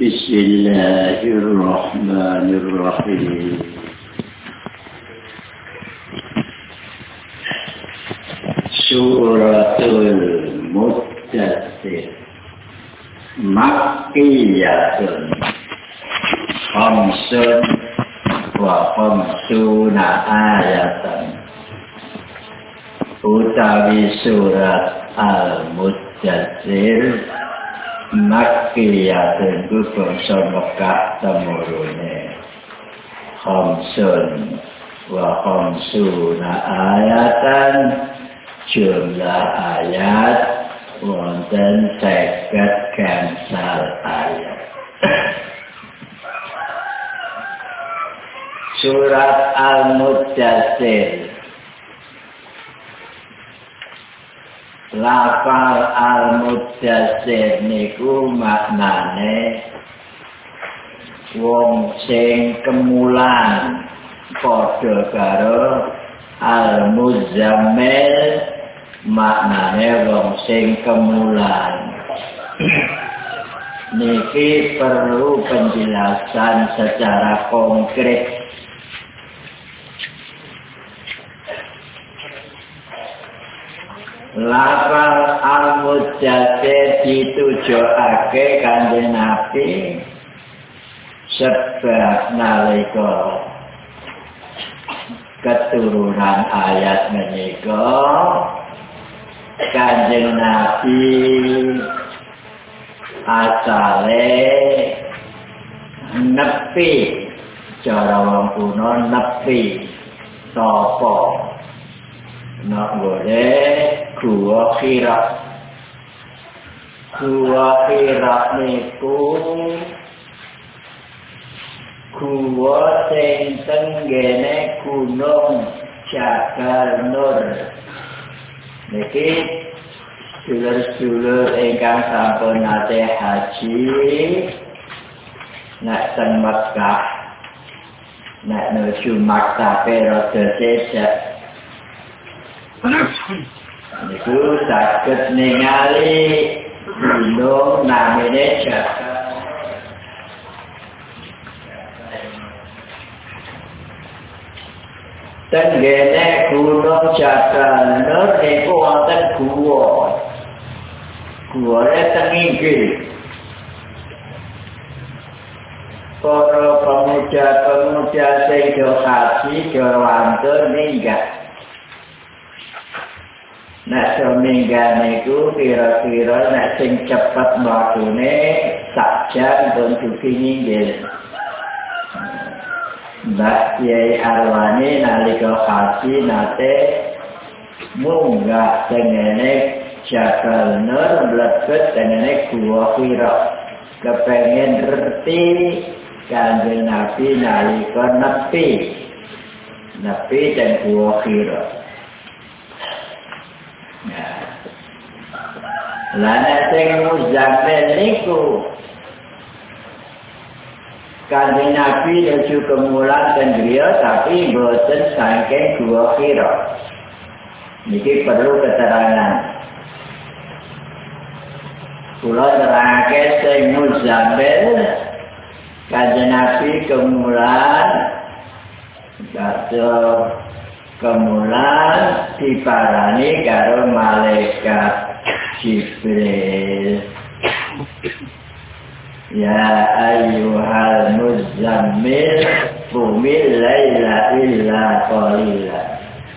بسم الله الرحمن الرحيم. سورة المدثر. مكية. خمس وخمسون آية. Makkiyah itu bangsa Mekah temurune Khamsun wa khamsuna ayatan jumlah ayat wonten seket gansal ayat Surat Al-Mudathir lafal al-mudassir niku maknane wong sing kemulan padha karo al-muzammil maknane wong sing kemulan. Niki perlu penjelasan secara konkret lafal al-mujadid ditujokake kanjeng Nabi sebab nalika keturunan ayat menika kanjeng Nabi asale nepi cara wong nepi sapa. Nak boleh gua kira gua kira niku gua sing tenggene gunung Jagal Nur niki dulur-dulur ingkang sampun nate haji. Nak ten Mekah nak nuju Makkah pero sejak Niku sakit ningali gunung namanya Jaka. Tenggene gunung Jaka Nur niku wonten gua. Gua tenginggil. Para pemuda-pemuda sing do haji do wantun minggat. Nek seminggan niku kira-kira nek sing cepet mlakune sak jam pun duki nyinggil. Mbak Kiai Arwani nalika haji nate munggah tengene Jakal Nur mlebet tengene Gua Kira. Kepengen ngerti kanjeng Nabi nalika nepi. Nepi dan Gua Lana sing muzammil niku Kanjeng Nabi nuju kemulan griya tapi boten saking dua kira. Niki perlu keterangan. Kula terangake sing muzammil Kanjeng Nabi kemulan Kata kemulan diparani karo malaikat Jibril Ya ayyuhal muzammil Bumil layla illa qalila.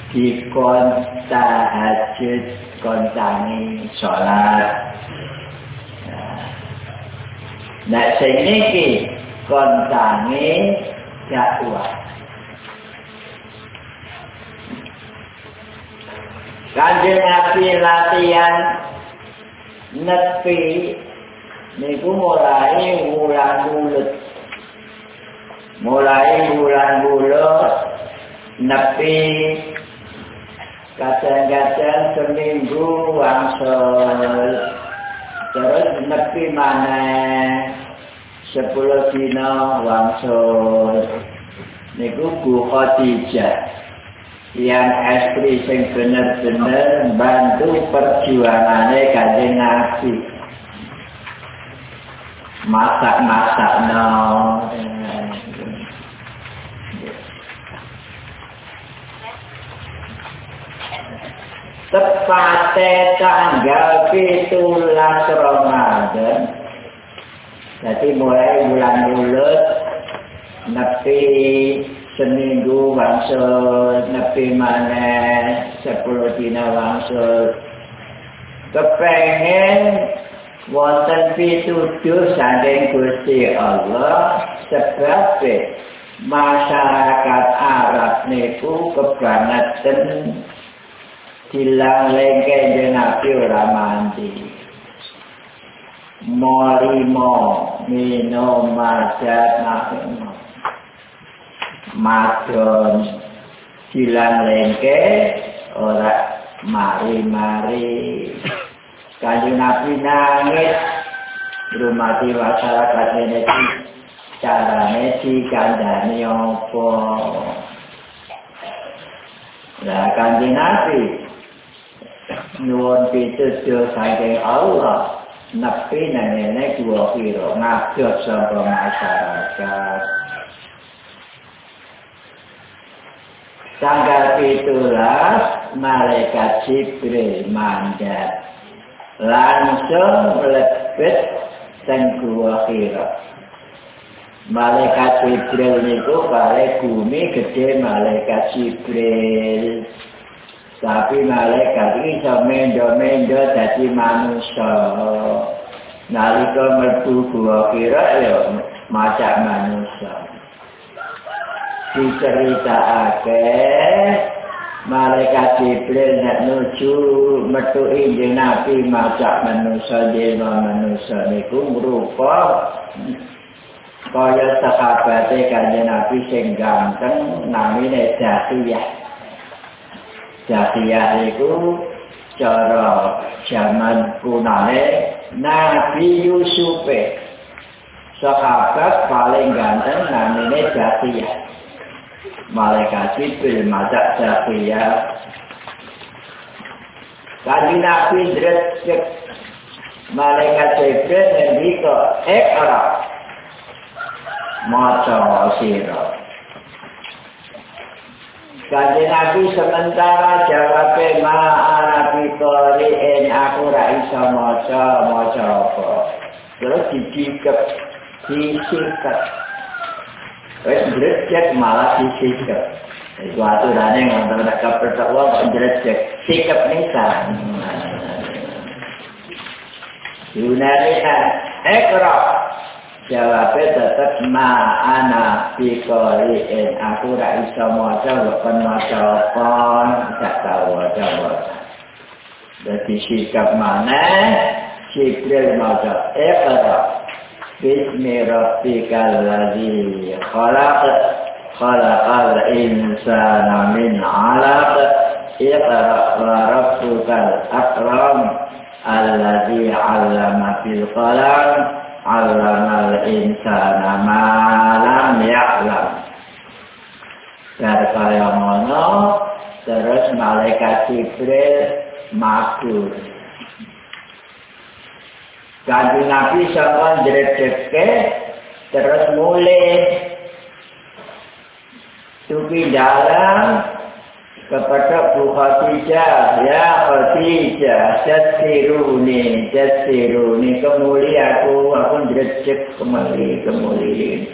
Dikon tahajud kontangi sholat Nah sing niki kontangi dakwah Kanjeng Nabi latihan nepi niku mulai bulan bulut. Mulai bulan bulut nepi kadang-kadang seminggu wangsul. Terus nepi mana sepuluh dina wangsul. Niku Bu Khadijah. Yang estri sing bener-bener bantu perjuangannya kanjeng Nabi. masak-masak no tepate tanggal pitulas Ramadan jadi mulai bulan mulut nepi seminggu wangsul nepi mana sepuluh dina wangsul. Kepengen wonten pituduh saking Gusti Allah sebab masyarakat Arab niku kebangetan dilang lengke jenapi ora mandi. Molimo minum majat nafino madon. Dilang lengke ora mari-mari. Kanjeng Nabi nangis. Rumati masyarakat ini carane dikandani apa? Nah kanjeng Nabi nyuwun pitutur saking Allah. Nepi nene dua piro. Ngajak sapa masyarakat Tanggal itulah malaikat Jibril mandat langsung melebet dan gua kira. Malaikat Jibril itu balik bumi gede malaikat Jibril. Tapi malaikat ini bisa mendo-mendo jadi manusia. Nalika merdu gua kira ya macam manusia. Dicerita akeh Malaikat Jibril nak nuju metu injil Nabi macam manusia jema manusia niku merupa kaya sahabate kanjeng Nabi sing ganteng namine Jatiyah. Jatiyah niku cara zaman kunane Nabi Yusuf. Sahabat paling ganteng namine Jatiyah. Malaikat Jibril majak Zafiyah Kaji Nabi Dresek Malaikat Jibril Ngendiko Ekra Maca Siro Kaji Nabi sementara jawabnya Ma'arabi Kori'in Aku Raisa Maca Maca apa? Terus didikep Disikat Wes ndrecek malah disikap. Iku aturane nek kaperta wae kok ndrecek sikap nisa. Yunani kan ekra jawabe tetep ma ana pikori en aku ra iso maca bukan maca apa? Gak tau waca waca dadi sikap mana Jibril maca ekra باسم ربك الذي خلق خلق الإنسان من علق اقرأ وربك الأكرم الذي علم في القلم علم الإنسان ما لم يعلم dari kaya mono terus malaikat Jibril makur Kanjeng Nabi sama jeredeke terus mulai tuki dalam kepada Bu Khadijah. Ya Khadijah jasiruni jasiruni kemuli aku aku jeredek kembali kembali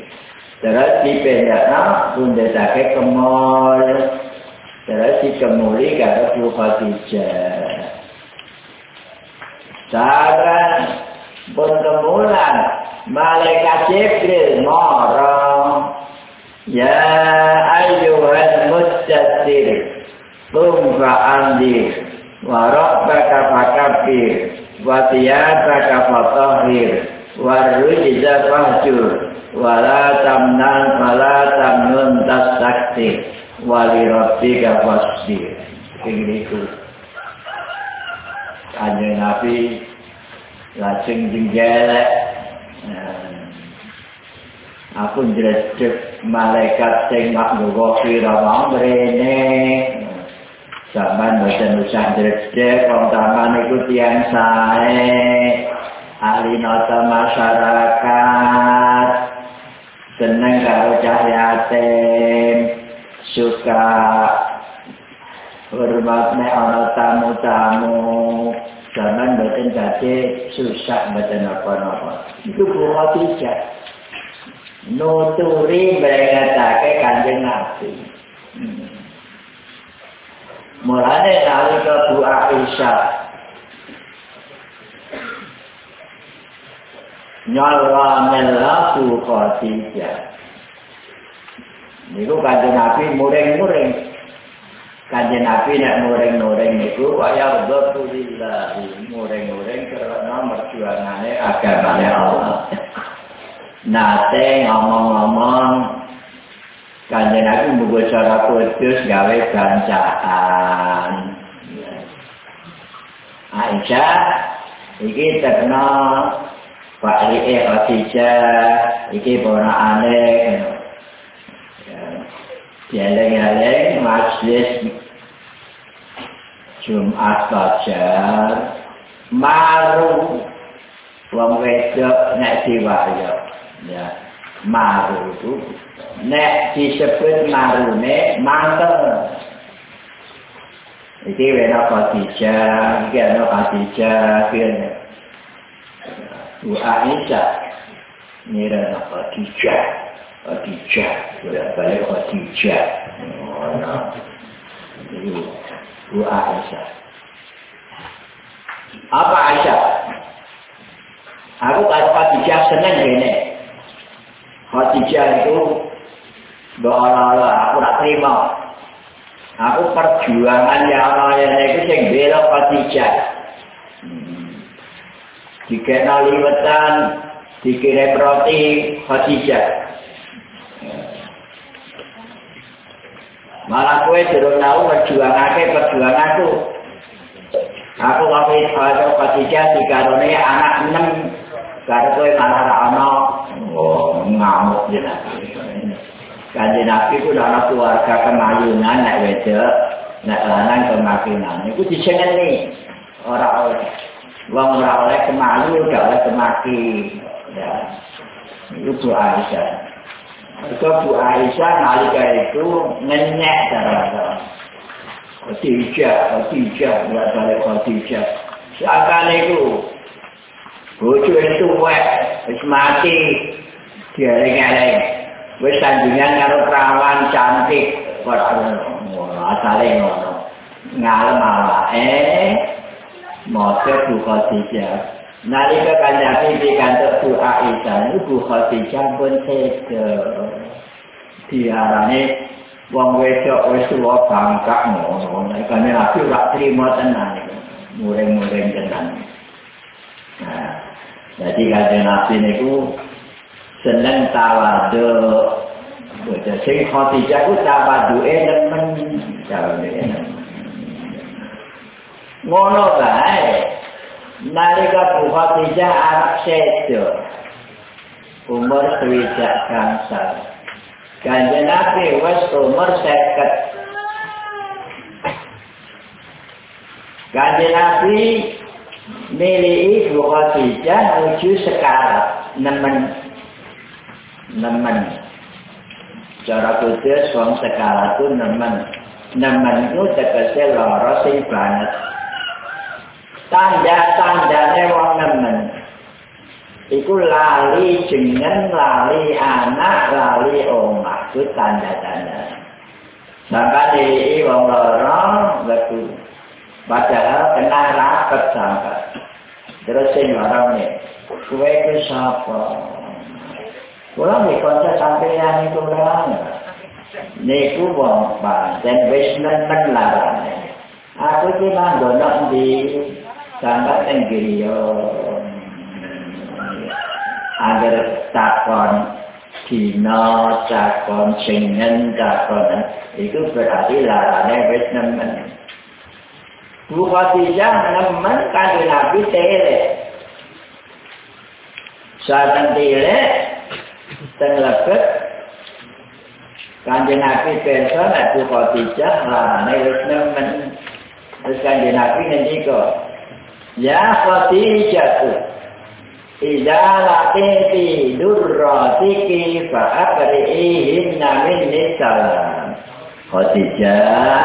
terus dipendakna bunda take kemol. Terus dikemuli kata Bu Khadijah. Sekarang bertemulan malaikat Jibril marah. Ya ayyuhal mustatir kum fa'andir wa rabbaka fakabbir wa tiyataka fatahhir wa rujza fahjur wa la tamnan wa la tamnun tastaktir wa li rabbika fasbir. Ini itu. Kanjeng Nabi lajeng jenggelek aku njredeg malaikat sing makhluk kira mau mrene. Zaman boten usah njredeg wong taman iku tiyang sae. Ahli nota masyarakat. Seneng karo cahyatin suka. Hormat nek ana tamu-tamu zaman boten dadi susah boten apa-apa. Itu buah tidak nuturi berengatake kanjeng nabi hmm. mulane nalika Bu Aisyah nyalwa melaku Khadijah. Niku kanjeng nabi muring-muring Kanjeng Nabi nek muring-muring niku kaya Rasulullah muring-muring karena merjuangane agamane Allah. Nate ngomong-ngomong Kanjeng Nabi mbugo cara kudus gawe bancaan. Aisyah iki terkena Pak Rie Khadijah iki ponakane Geleng-geleng majlis Jumat Fajar maru. Wong wedok nek diwayo ya maru itu. Nek disebut marune mantep iki wena Khadijah iki ana Khadijah kene Bu Aisyah. Nira Khadijah Khadijah sudah balik Khadijah oh, nah. Bu Aisyah. Apa Aisyah? Aku kata Khadijah seneng gini. Khadijah itu doa-doa aku tak terima. Aku perjuangan yang Allah yang itu yang bela Khadijah. Hmm. Dikenali wetan, dikirim roti Khadijah. Malah kue durung tahu perjuangake perjuanganku. Aku waktu itu kalau ketiga anak enam, karo kue malah rano, oh ngamuk jelas. Kanji Nabi ku dalam keluarga kemayunan, nek wedok, nek lanang kemakinan. Itu disengen nih, orang oleh. Wong ora oleh kemayu, gak oleh kemaki. Ya. Itu Aisyah. Mereka Bu Aisyah nalika itu ngenyek cara-cara. Khadijah, Khadijah, buat balik Khadijah. Seakan itu, bojo itu wek, wis mati, dialing-aling. Wis tandingan karo perawan cantik, ngono, asale ngono. Ngalem ala, eh, motor Bu Khadijah. Nalika kanjati di kantor Bu Aisyah, Bu Khadijah pun seda. Diarane wong wedok wis tuwa bangkak ngono. Kene aku ora trimo tenan Muring-muring tenan. Jadi kanjeng Nabi niku seneng tawadu. Bocah sing Khadijah ku tawaduke nemen jare. Ngono kae. Nalika buka tidak anak sedo umur swidak gangsal. Ganja nabi wes umur seket. Ganja nabi milih buka tidak menuju sekarang nemen. Nemen. Cara kudus wong sekarang itu nemen. Nemen itu tegese loro sing banget tanda-tandane wong nemen. Iku lali jeneng lali anak lali omah. Itu tanda-tanda. Sampai di wong loro betul padahal kena rapat sampai. Terus sing loro nih kue ke sapa? Kula nek kanca sampeyan iku ora niku wong pancen wis nemen larane. Aku ki manggon sampai tenggiriyo agar takon dino takon singen takon itu berarti larane wis nemen. Bu Khadijah nemen kanjeng Nabi tele saat tele tenglebet kanjeng Nabi perso nek Bu Khadijah larane wis nemen. Terus kanjeng Nabi ngendika Ya Khadijah Ida latiti durratiki fa'abri'ihin namin nisalam. Khadijah,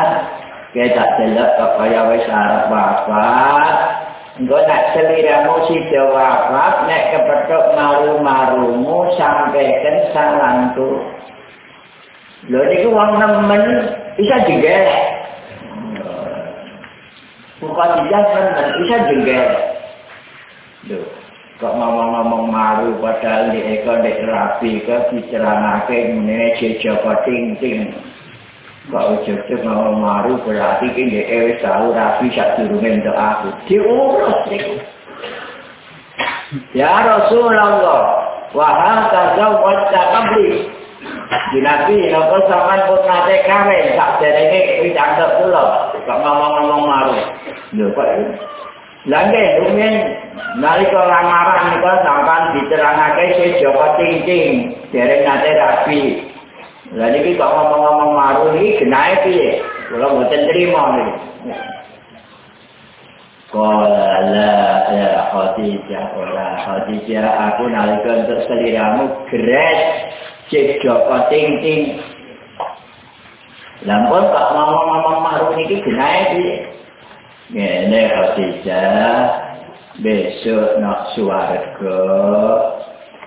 kita jelek kaya wis arep wafat. Engko nak seliramu sida wafat, nek kepethuk maru-marumu sampaikan salamku. Lho niku wong nemen bisa digelek. Bukan tidak nemen bisa digelek. Lho, kok ngomong-ngomong maru padahal di eko di rapi ke diceramake ngene jejaka ting-ting. Kok ujug-ujug ngomong maru berarti ki di ewe tahu rapi durunge untuk aku. Diurus niku. Ya Rasulullah, wahal tazawwaj kabli. Di Nabi, nopo sampean pun nate kawin, derenge wis anggap kula. Kok ngomong-ngomong maru. Lho kok Langge, rumen nalika lamaran nika sampean diterangake sejoko ting-ting dereng nate rapi. Lah niki kok ngomong-ngomong maru iki genahe piye? Kula mboten trima niki. Kala la ya Khadijah, kala Khadijah aku nalika untuk seliramu gres sejoko ting-ting. Lampun kok ngomong-ngomong maru niki genahe piye? Ngene Khadijah. Besok nak suarga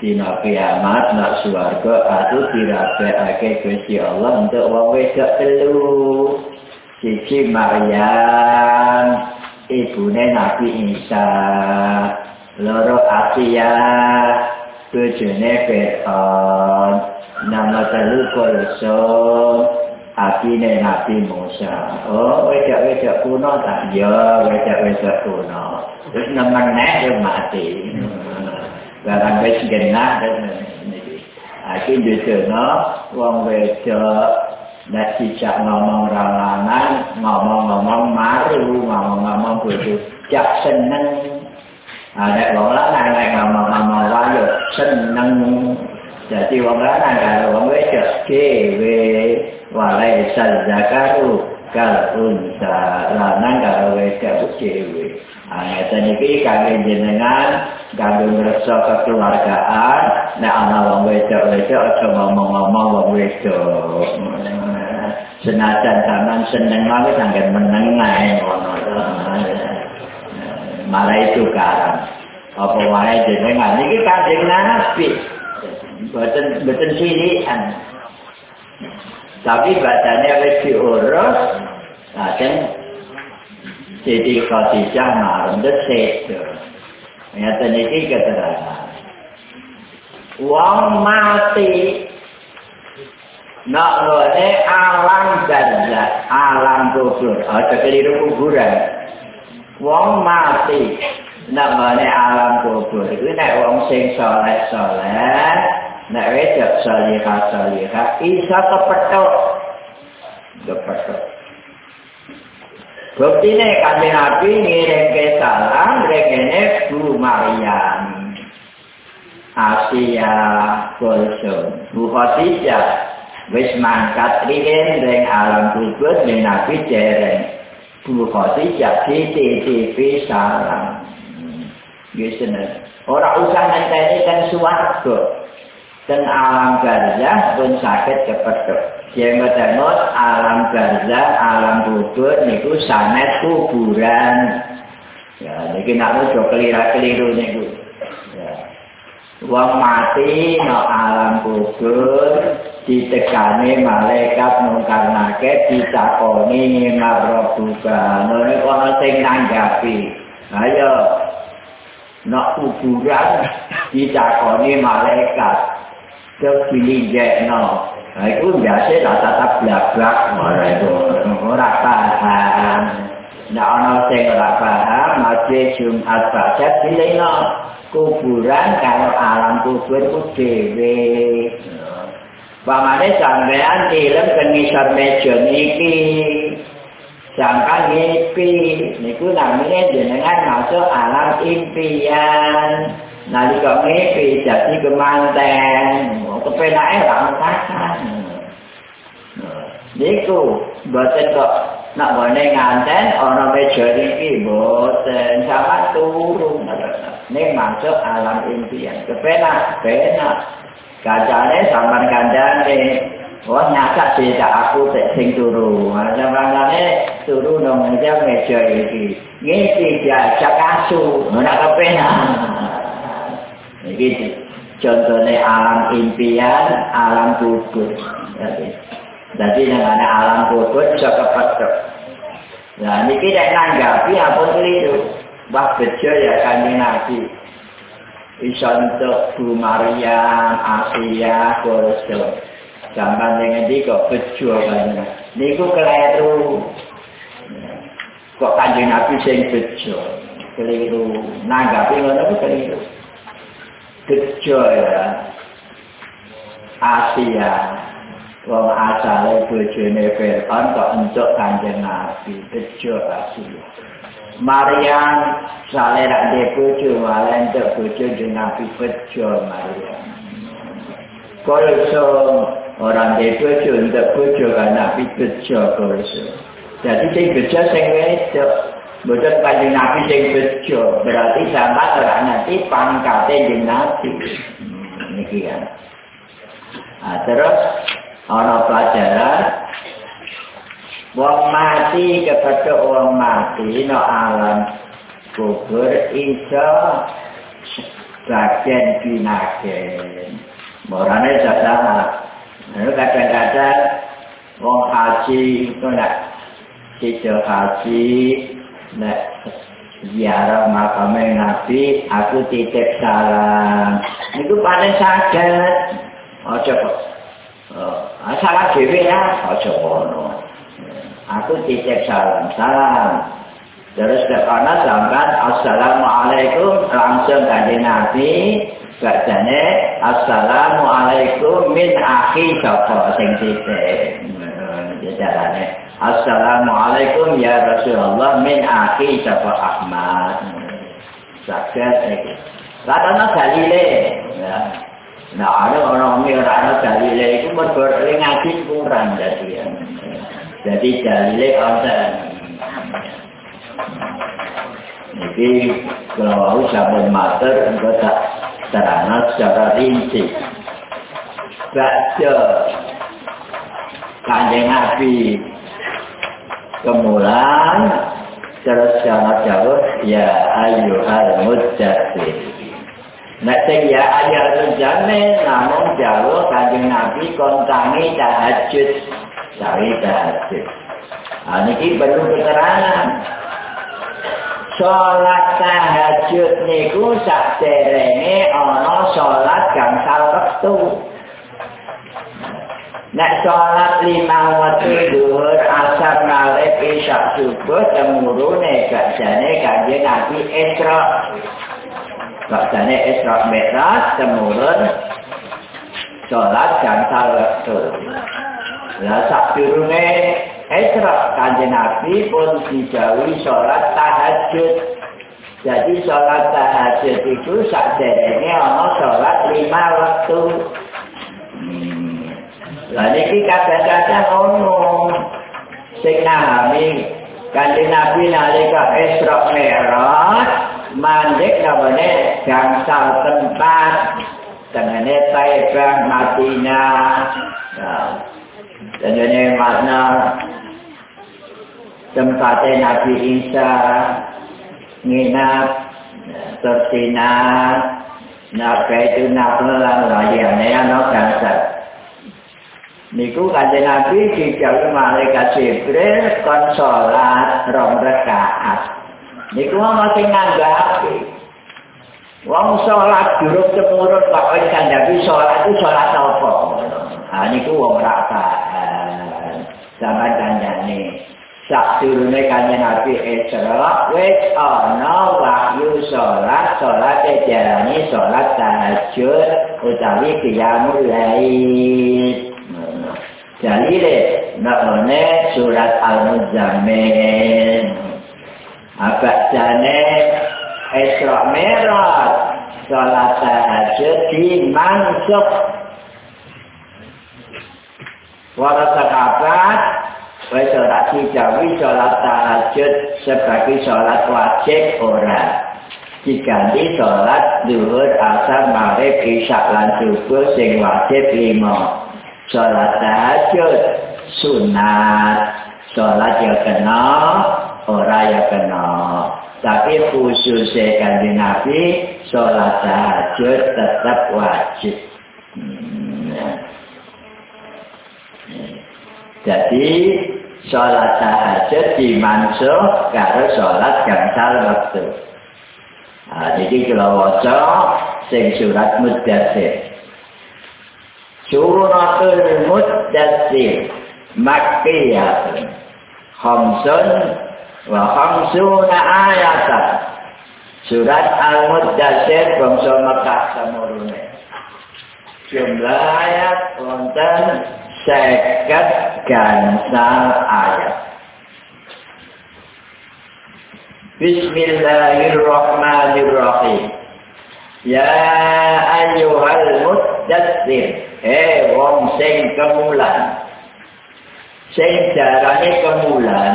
dina kiamat nak suarga aku dirabekake Gusti Allah untuk wong wedok telu. Siji Maryam ibune Nabi Isa. Loro Asia bojone Fir'aun nama telu Kulsum Atine Nabi Musa. Oh, wejak-wejak kuno tak? Ya, wejak-wejak kuno. Terus nemen nek yo mati. Barang wis genah Aki dijono wong wedok nek dijak ngomong ralangan, ngomong-ngomong maru, ngomong-ngomong bodoh, jak seneng. Ada lanang nek ngomong-ngomong wayo seneng. Jadi wong lanang kalau wong wedok dhewe walai sal zakaru kal unsa. Lanang karo wedok dhewe. Ayatan iki kangge jenengan kangge ngrasa kekeluargaan nek ana wong wedok-wedok aja ngomong-ngomong wong wedok. Senajan sampean seneng wae sangen meneng ae ngono malah itu karam apa wae jenengan? Iki kanjeng nabi boten boten silihan. Tapi badannya wis diurus lajeng jadi Khadijah marundet sedo. Ngeten iki keterangan. Wong mati nak ngene alam barzah alam kubur. Aja keliru kuburan. Wong mati nak ngene alam kubur. Iku nek wong sing saleh saleh nek wedok salihah salihah isa kepethuk. Kepethuk. Bukti ini kami Nabi ngirim salam regene Bu Maryam. Asia Kulsum Bu Khadijah wis mangkat riyen ring alam kubur ning Nabi dereng. Bu Khadijah di TV salam Gisene ora usah ngenteni ten suwarga dan alam barzah pun sakit kepedok. Yang ketemu alam barzah, alam kubur, niku sanet kuburan. Ya, niki nak ujo kelira-keliru niku. Ya. Wong mati no alam kubur, ditekani malaikat nungkarnake, ditakoni marrobuka. No, ini kono sing nanggapi. Ayo, no kuburan, ditakoni malaikat. Dilinjekno. Nah, itu biasa rata-rata belak-belak, ora itu, ora paham. Nah, ono sing ora paham, masih Jumat saja dilino kuburan kalau alam kubur itu dewe. Pamane sampean ilem ke ngisor meja niki. Sangka ngipi, niku namanya jenengan masuk alam impian. Nalika ngepe jadi kemanten kepenake ra mekasan niku boten kok nak boleh nganten ana meja iki boten sama turun ning masuk alam impian kepenak penak kacane sampean kandhane Wah nyata tidak aku tak sing turu. Macam mana turu nong meja meja ini. Ini dia cak asu. Mana kepenak. Ini contohnya alam impian, alam kubur. Jadi, jadi dengan alam kubur bisa kepetok. Nah, ini kita nanggapi apa keliru. Wah bejo ya kami nabi. Bisa untuk Bu Maria, Asia, Korosel. Sampai dengan dia kok bejo banyak. Ini kok keliru. Kok kanjeng nabi sing bejo. Keliru. Nanggapi ngono keliru. Bejo ya. Asia. Wong asale bojone Fir'aun kok entuk kanjeng nabi. Bejo Asia. Maryam salera de bojo malah entuk bojo nabi bejo Maryam. Kalau orang itu untuk bojo kan nabi bejo kurso. Jadi sing bejo sing wedok. Boten kanjeng nabi sing bejo, berarti sama ora nanti pangkate jeneng nabi. Niki ya. Nah, terus ana pelajaran wong mati kepada wong mati no alam kubur iso bagian binaken. Morane jasa Lalu kadang-kadang wong haji itu nak sido haji nak ziarah makam Nabi aku titip salam. Itu paling sakit ojo kok. Oh, salah dewe ya. Ojo kono aku titip salam. Salam. Terus kanan sampai assalamualaikum langsung kanji Nabi. Bacane Assalamualaikum min akhi sapa sing titik. Jarane Assalamualaikum ya Rasulullah min akhi sapa Ahmad. Sakit iki. Ladana dalile ya. Nah, ada orang yang ada dalile itu berbuat ngaji kurang jadi. Jadi dalile ada. Jadi kalau sabun mater enggak tak terang secara rinci. Baca kanjeng Nabi kemulan terus secara jauh ya ayu al mujasir. Nek sing ya ayu al mujasir namun jauh kanjeng Nabi kontangi tahajud. Cari tahajud. Ini perlu keterangan. Sholat tahajud niku sak derenge ana sholat gangsal wektu. Nek sholat lima waktu dhuwur asar malih isya subuh temurune gajane kanjeng Nabi Isra. Gajane Isra Mi'raj temurun sholat gangsal wektu. Lah sak durunge Esra kanjeng Nabi pun dijawi sholat tahajud. Jadi sholat tahajud itu sakderenge ana sholat lima waktu. Hmm. Lah niki kadang-kadang ono sing nami kanjeng Nabi nalika Isra Mi'raj mandek namane gangsal tempat tengene Taibah Madinah. Nah, ini makna tempatnya Nabi Isa nginap tersinar Nabi itu nabelang layannya anak bangsa Niku kata Nabi dijauh malaikat Jibril kon sholat rong rekaat. Niku masih nganggapi. Wong sholat duruk temurun Pak Oi Kandabi sholat itu sholat apa? Nah niku wong rasa. Sama kandane. sak durune kanjeng Nabi Isra wis ana wahyu salat salat diarani salat tahajud utawi qiyamul lail dalile namane surat al-muzammil apa jane Isra Mi'raj salat tahajud di mansuk Wala sakabat Wai sholat hijawi sholat tahajud sebagai sholat wajib ora. Diganti sholat duhur asar marib isyak lan subuh sing wajib lima. Sholat tahajud sunat. Sholat ya kena, ora ya kena. Tapi khususnya kanji Nabi, sholat tahajud tetap wajib. Hmm. Jadi sholat tahajud dimansuh karo sholat gangsal waktu. Nah, jadi kalau waca sing surat mudassir. Suratul mudassir makkiyah. Khamsun wa khamsuna ayatan. Surat Al-Mudassir bangsa Mekah samurune. Jumlah ayat wonten seket gansal ayat. Bismillahirrahmanirrahim. Ya ayyuhal muddassir. Eh wong sing kemulan. Sing jarane kemulan.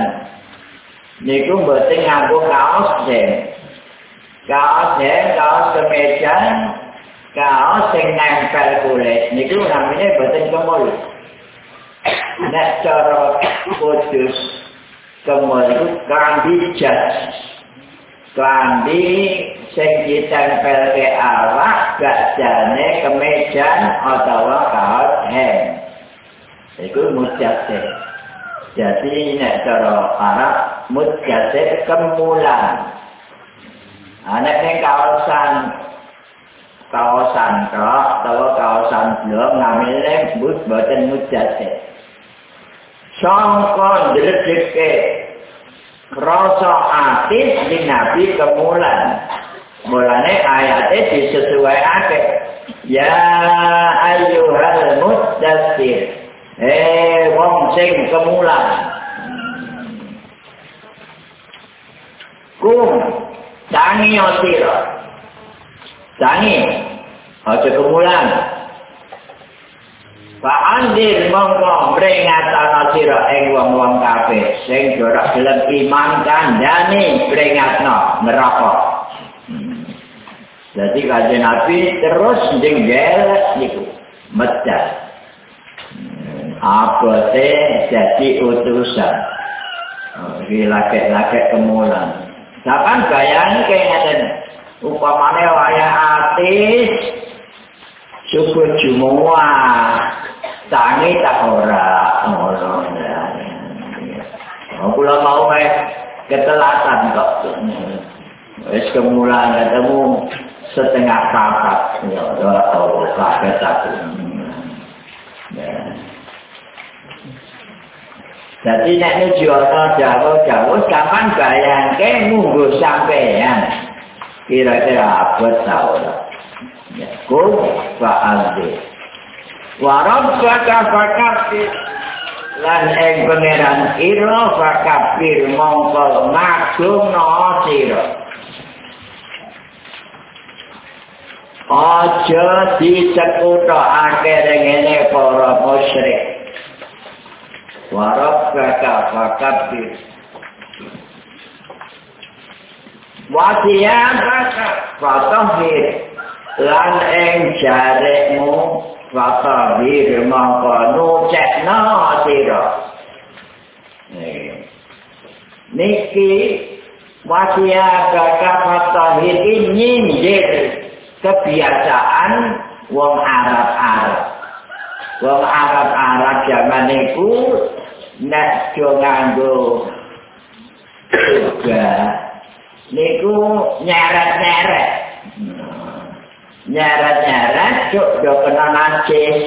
Niku mboten nganggo kaos sing. Kaos sing kaos kemeja kaos sing nempel kulit. Niku namanya mboten kemulan. nek cara kudus kemulu klambi jas klambi sing ditempel ke awak gak jane kemejan atau kaos hem. Itu mujase jadi nek cara Arab mujase kemulan. Anak yang kawasan kawasan kok atau kawasan belum namanya bus buatan mujase sangka ndredheke rasa atis di nabi kemulan. Mulane ayate disesuaiake ya ayyuhal muddatsir eh wong sing kemulan. Kum tangi osira tangi aja kemulan Pak Andir mongko peringatana sira ing wong-wong kabeh sing ora gelem iman kandhane peringatno neraka. Jadi kajian Nabi terus jenggel niku medal. Apa teh jadi utusan? Oh, laki-laki kemulan. Sampai bayang kayak ngaten. Upamane wayah atis syukur jumuah tangi tak ora ngono ya. Oh, kula mau wae ketelatan kok. Wis kemulan ketemu setengah papat ya ora tau kaget aku. Jadi nek nuju ana jauh-jauh kapan bayangke munggo sampean. Kira-kira abot tau lah. Ya, kum fa'aldi. Warabbaka fakabir lan ing pangeran ira fakabir mongko magungna sira. Aja dicekuta akeh ngene para musyrik. Warabbaka fakabir Wasiyabaka fatahir lan ing jarekmu Rata bir mongko nucek na sira. Niki wasia kata kata ini nyindir kebiasaan wong Arab Arab. Wong Arab Arab zaman itu nek jo nganggo niku nyeret-nyeret. Nyarat-nyarat cuk do kena najis.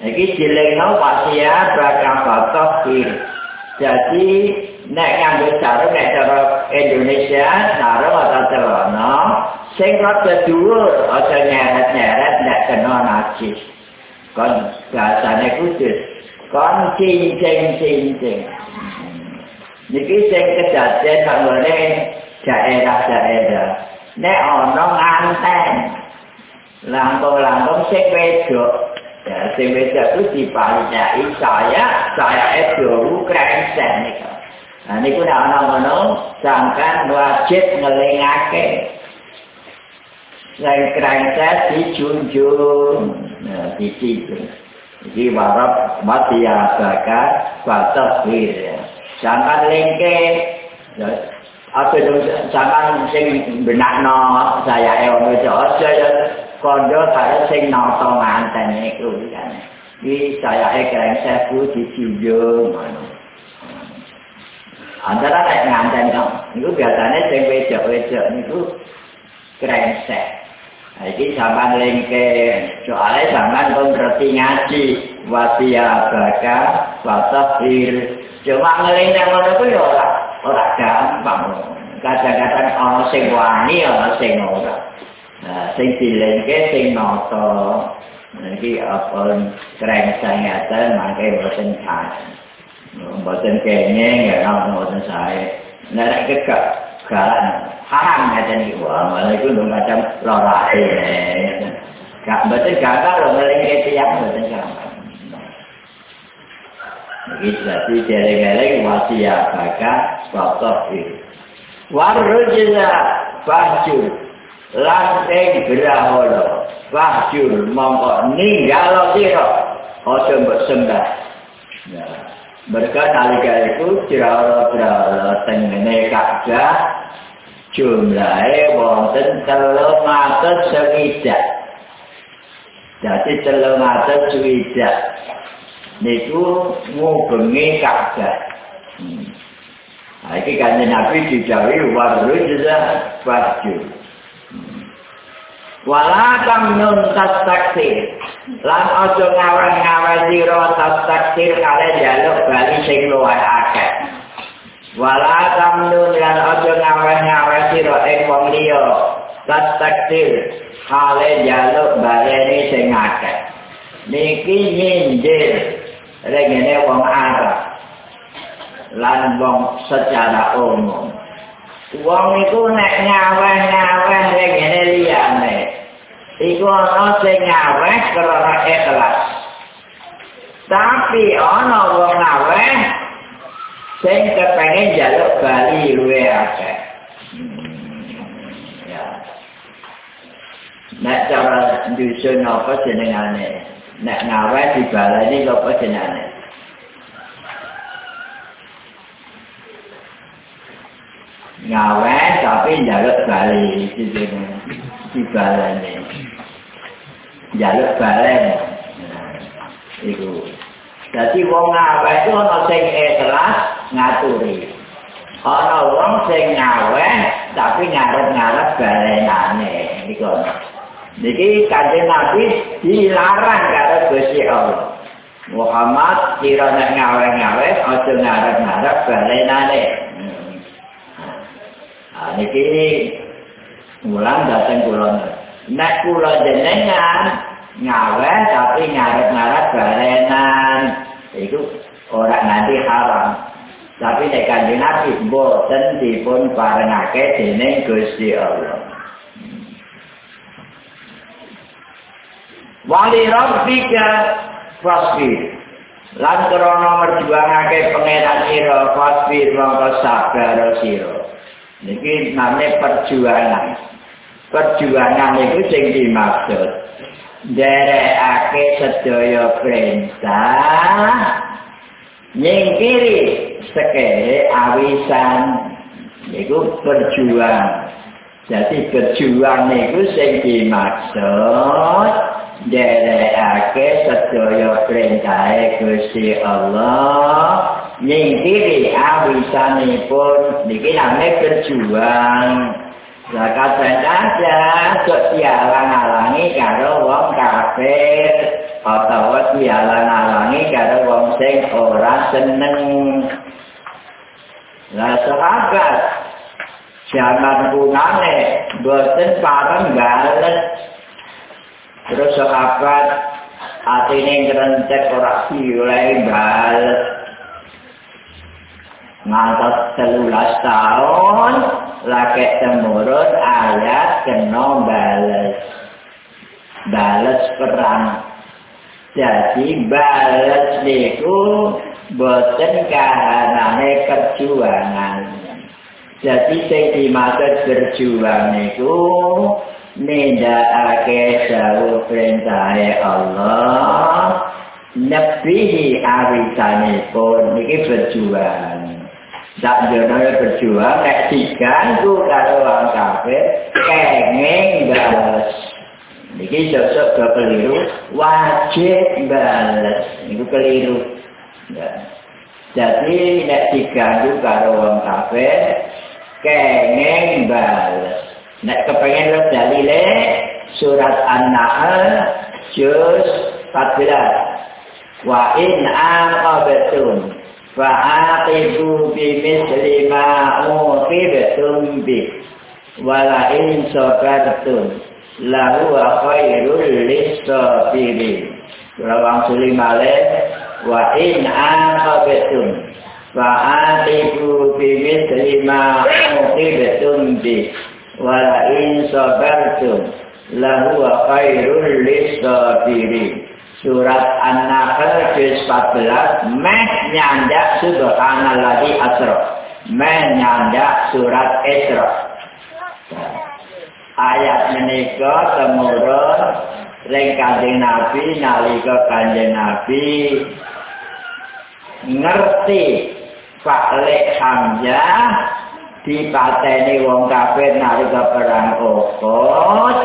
Iki dilengno wasiat bakal foto jadi nek nganggo sarung nek cara Indonesia sarung atau celana sing rada dhuwur aja nyarat-nyarat nek kena najis. Kon bahasane khusus kon cincin-cincin niki sing kedaden nanggone daerah-daerah. Nek ana nganten langkung-langkung sing wedok Ya, sing wedok itu diparingai saya, saya krengsek nih. Nah, ini pun ada ngono, sangkan wajib ngelingake. Yang krengsek dijunjung, nah, dijunjung. Jadi warap mati ya baka, batas wir. Sangkan lengke, apa itu sangkan sing benakno saya ewan itu aja ya kondo saya sing nonton mantan itu kan di saya ekran saya pun dijunjung antara kayak nganten dong itu biasanya sing itu keren set Iki sampean lengke soalnya sampean pun ngerti ngaji wasia baka wasafir cuma ngelingnya ngono ku ya ora ora gampang kadang-kadang ana sing wani ana sing ora sing dilengke sing nata iki apa keren sangatan mangke boten kan boten kene ya ana boten sae nek kekak galan haram ngeten iki wah malah iku ndung macam lara gak betul gagal lho ngelingke tiyang betul gagal Iki jadi geleng-geleng wasiat baka sotok ini. Warujila lanteng beraholo bajur mongko ninggalo siro ojo mbok sembah. Mereka nalika itu jauh-jauh tengene kakak jumlahnya wonten telung atas sewidak. Jadi telung atas sewidak. Niku ngubengi kakak. Hmm. Nah, ini kan Nabi dijawi waru juga. Walakam nun tas. Lan ojo ngawan-ngawan siro tas taksir kalian jaluk bali sing luar akeh. wala tamnun lan aja ngawe-ngawe sira ing wong liya tas hale jaluk baleni sing akeh niki nyindir regene wong Arab lan wong secara umum wong iku nek ngawe-ngawe regene liyane iku ana sing ngawe krana ikhlas tapi ana wong ngawe sing kepengen jaluk bali luwe akeh. Nek cara dusun apa jenengane? Nek ngawe di balani apa jenengane? Ngawe tapi jaluk bali di di Jaluk balani. Iku. Jadi wong ngawe itu ana sing ikhlas ngaturi. Ana wong sing ngawe tapi ngarep-ngarep balenane niku. Niki kanjeng Nabi dilarang karo Gusti Allah. Muhammad kira nek ngawe-ngawe aja ngarep-ngarep balenane. Ah niki mulang dateng kula. Nek kula jenengan ngawe tapi ngarep-ngarep balenan itu orang nanti haram. Tapi nek kanjeng Nabi boten dipun parengake dening Gusti Allah. Wali Rabbika fasbir lan krana merjuangake pangeran sira fasbir mongko sabar sira. Niki namanya perjuangan perjuangan itu sing dimaksud derekake sedaya perintah nyingkiri sekele awisan niku berjuang jadi berjuang niku sing dimaksud derekake sedaya perintah Gusti Allah nyingkiri awisanipun niki namanya berjuang Zakat saja kok dialang-alangi karo wong kafir atau dialang-alangi karo wong sing ora seneng. Lah sahabat zaman kunane boten pareng bales. Terus sahabat atine ngrentek ora dioleh bales. Ngantos telulas tahun laki temurun ayat kena bales bales perang Jadi balas niku boten kahanane perjuangan. Jadi sing dimaksud berjuang niku nindakake dawuh perintah Allah nebihi awisanipun niki berjuang. Tak jono berjuang nek diganggu karo wong kafir kenging balas. Niki sosok keliru wajib balas. Niku keliru. Ya. Jadi nek diganggu karo wong kafir kenging balas. Nek kepengen lo dalile surat An-Nahl juz 14. Wa in aqabtum fa'aqibu bimithli ma uqibtum bi wa la in sabartum lahu khairul lis-sabirin. Rawang suli male wa in aqabtum fa'aqibu bimithli ma uqibtum bi wala in surat an-nahl ayat 14 meh nyandak subhanallahi asra. Meh nyandak surat isra. Ayat menika temurun ring kanjeng nabi nalika kanjeng nabi ngerti Pak Lek Hamzah dipateni wong kafir nalika perang Uhud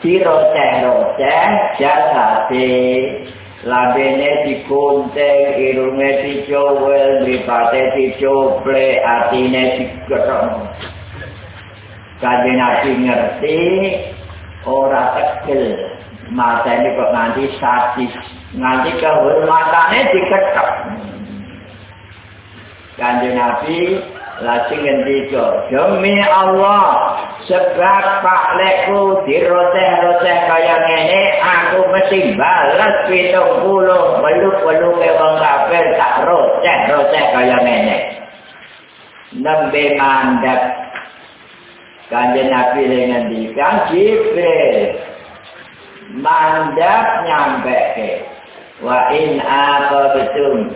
diroceh-roceh jasate lambene dikunting irunge dicowel mripate dicople atine diketok kanjeng nabi ngerti ora tegel. Matane kok nganti sadis. Nganti kehormatane diketok kanjeng nabi Lajeng ngendika, demi Allah, sebab Pak Lekku diroteh-roteh kaya ngene, aku mesti balas pitung puluh beluk-beluk ke wong kafir tak roteh-roteh kaya ngene. Nembe mandek kanjeng Nabi ngendika, Jibril mandek nyampe ke. Wa in apa betul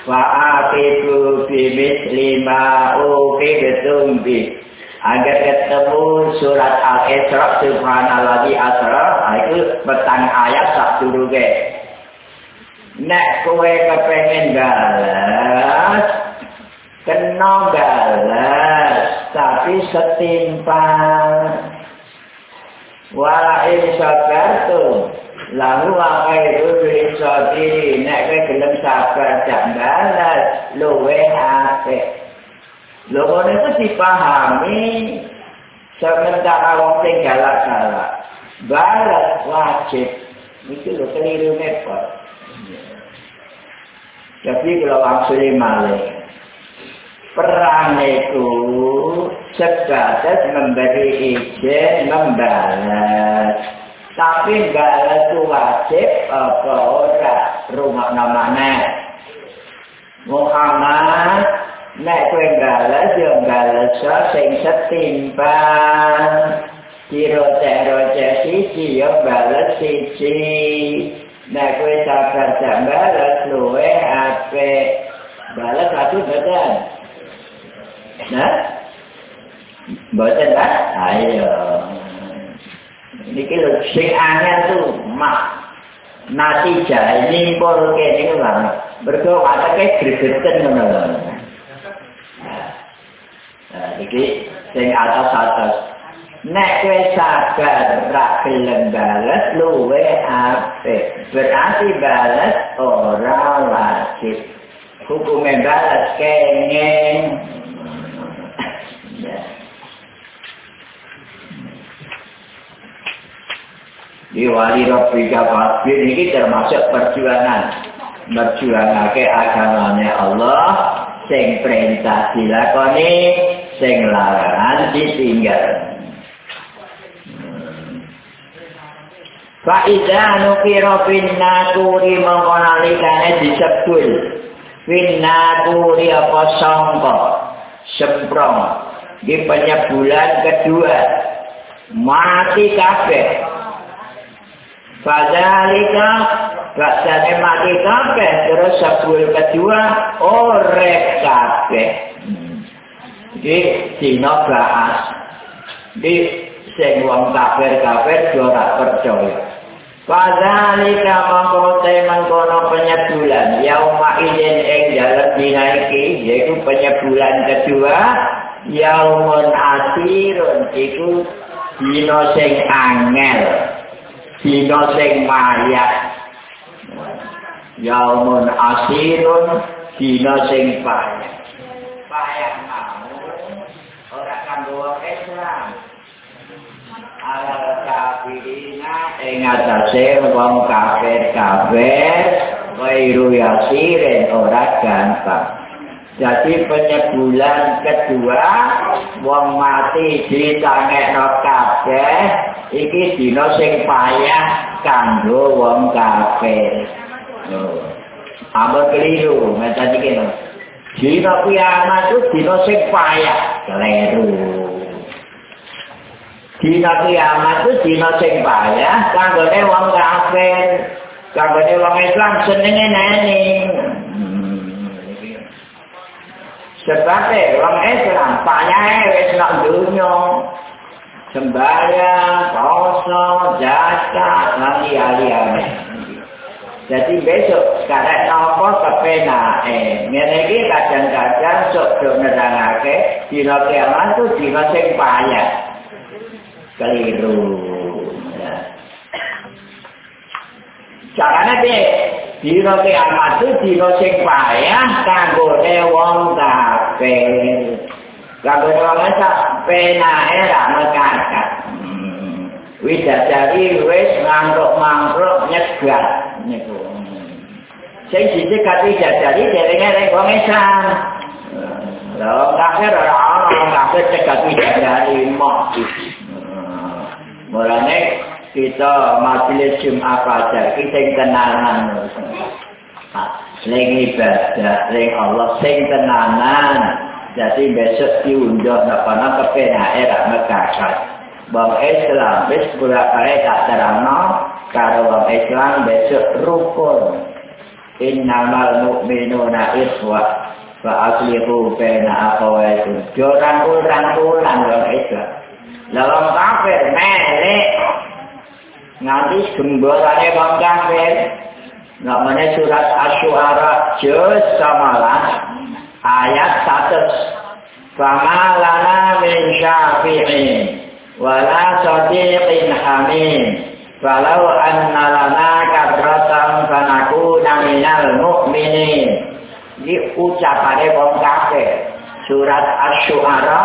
Fa'afidu bimis lima uki betumbi. Agar ketemu surat Al-Isra Subhanallah di Asra, itu petang ayat dulu ke. Nek kue kepengen balas, kena balas, tapi setimpal. Walain sabar tuh, lalu apa itu bisa di nek kowe gelem sabar janggalan luwe apik ngono itu dipahami. Sementara wong sing galak-galak. Balas wajib. Itu lho keliru nepot jadi kalau maksudnya malik perang itu sebatas memberi izin membalas. Tapi balas itu wajib apa ora? Rumah namanya Muhammad nek kowe balas yo balas sing setimpal Kiro-kiro sisi yo balas sisi Nek kowe sabar jam balas luwe ape Balas satu badan Nah Badan lah Ayo Niki lho sing angel tuh mak nasi jani pol kene ku lan. Mergo atake gregeten ngono lho. Nah, iki sing atas-atas. Nek kowe sabar ra gelem bales luwe apik. Berarti bales ora wajib. Hukume bales kenging. di wali rabbika fasbir ini termasuk perjuangan perjuangake agamanya Allah sing perintah dilakoni sing larangan ditinggal. Fa'idha nukira finnaturi mengkonalikane disebul. Finnaturi apa sangka? Semprong. Di penyebulan kedua. Mati kabeh. Fadalika Rasanya mati kabeh. Terus sebul kedua Orek kabeh Jadi Dino bahas. Di Sing wong kafir kafir Jorak percaya. Fadalika mengkote mengkono penyebulan. Yauma izin ing dalam dinaiki Yaitu penyebulan kedua Yaumun asirun Iku Dino sing angel dina sing mayat. Yaumun asirun dina sing payah payah ora kanggo Islam alal kafirina ing atase wong kafir kafir wairu yasirin ora gampang Jadi penyebulan kedua wong mati di tangekno kabeh iki dina sing payah kanggo wong kafir. Oh. Ampun keliru, ngeten iki lho. Dina kiamat itu dina sing payah, keliru. Dina kiamat itu dina sing payah kanggone wong kafir. Kanggone wong Islam senenge nene. Sebabnya orang Islam payahnya wis nak dunia sembahyang, puasa, zakat, nanti ali-ali. Jadi besok sekarang nopo kepena eh iki kadang-kadang sok do nerangake dina kiamat tu dina sing payah. Keliru. Ya. Carane piye? Dina kiamat tu dina sing payah kanggo wong kafir. Kanggo wong sak penae ra mekakat. Hmm. Widadari wis ngantuk-mantuk nyegat niku. Sing siji kate jajari derenge wong Islam. Lha kafir ora ana wong kafir cegat widadari mok. Mulane kita majelis Jumat pada kita kenalan. Sing ibadah, sing Allah, sing tenanan. Jadi besok diunjuk nak pana kepenae rak mekakat. Bang Islam wis pura kare tak terangno karo bang Islam besok rukun. Innamal mu'minuna ikhwah fa aslihu baina akhawaykum. Jo rangkul-rangkulan bang Islam. Lawan kafir melek nganti gemborane bang kafir. Namanya surat Asyuara juz samalah ayat 100 Fama lana min syafi'in wala sadiqin hamim walau anna lana kadratan fanakuna minal mu'minin. Ini ucapannya wong kafir surat Ash-Shu'ara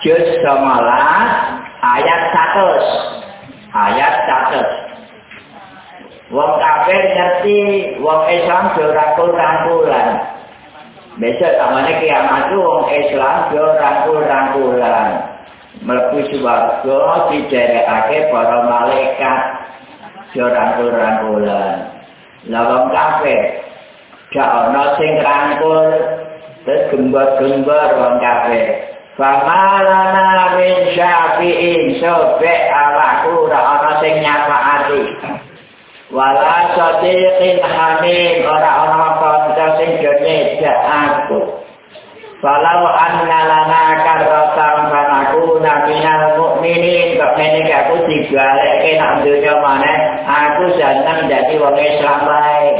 juz 19 ayat 100 ayat 100 wong kafir ngerti wong Islam berangkul-rangkulan Besok namanya kiamat itu orang Islam yo rangkul-rangkulan. Melebu suwarga diderekake para malaikat yo rangkul-rangkulan. Lah wong kafir gak ana sing rangkul terus gembar-gembar wong kafir. Famalana min syafi'in sobek awakku ora ana sing nyafaati. wala sadiqin hamim ora ana kanca sing jane aku Walau anna lana karrotan fanaku naminal mu'minin. Ini aku dibalik ke nak dunia mana Aku senang jadi wong Islam baik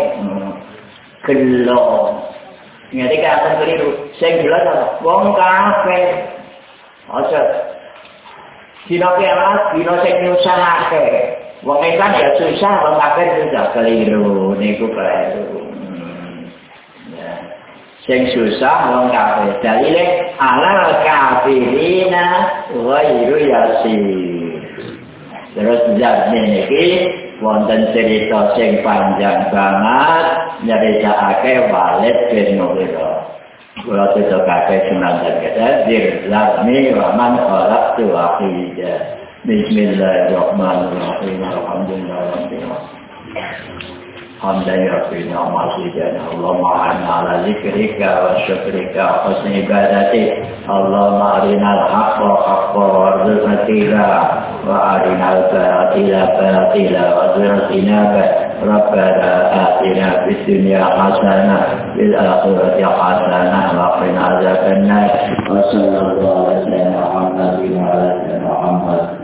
Gelo Ngerti ke akan keliru Sing jelas apa? Wong kafe Ojo Dino kiamat, dino sing nyusahake. Wong Islam ya susah, wong kafir juga keliru, niku keliru. sing susah wong kafir dalile ala kafirina ghairu yasin terus jadi iki wonten cerita sing panjang banget nyeritakake walid bin nurul Kula cita kakek sunan dan kata Dir lakmi wa man kholak tu wakidya Bismillahirrahmanirrahim Alhamdulillah حمد يا ربنا اللهم أعنا على ذكرك وشكرك وحسن عبادتك اللهم أرنا الحق حقا وارزقنا اتباعه وأرنا الباطل باطلا وارزقنا اجتنابه ربنا آتنا في الدنيا حسنة في الآخرة حسنة وقنا عذاب النار وصلى الله على سيدنا محمد وعلى سيدنا محمد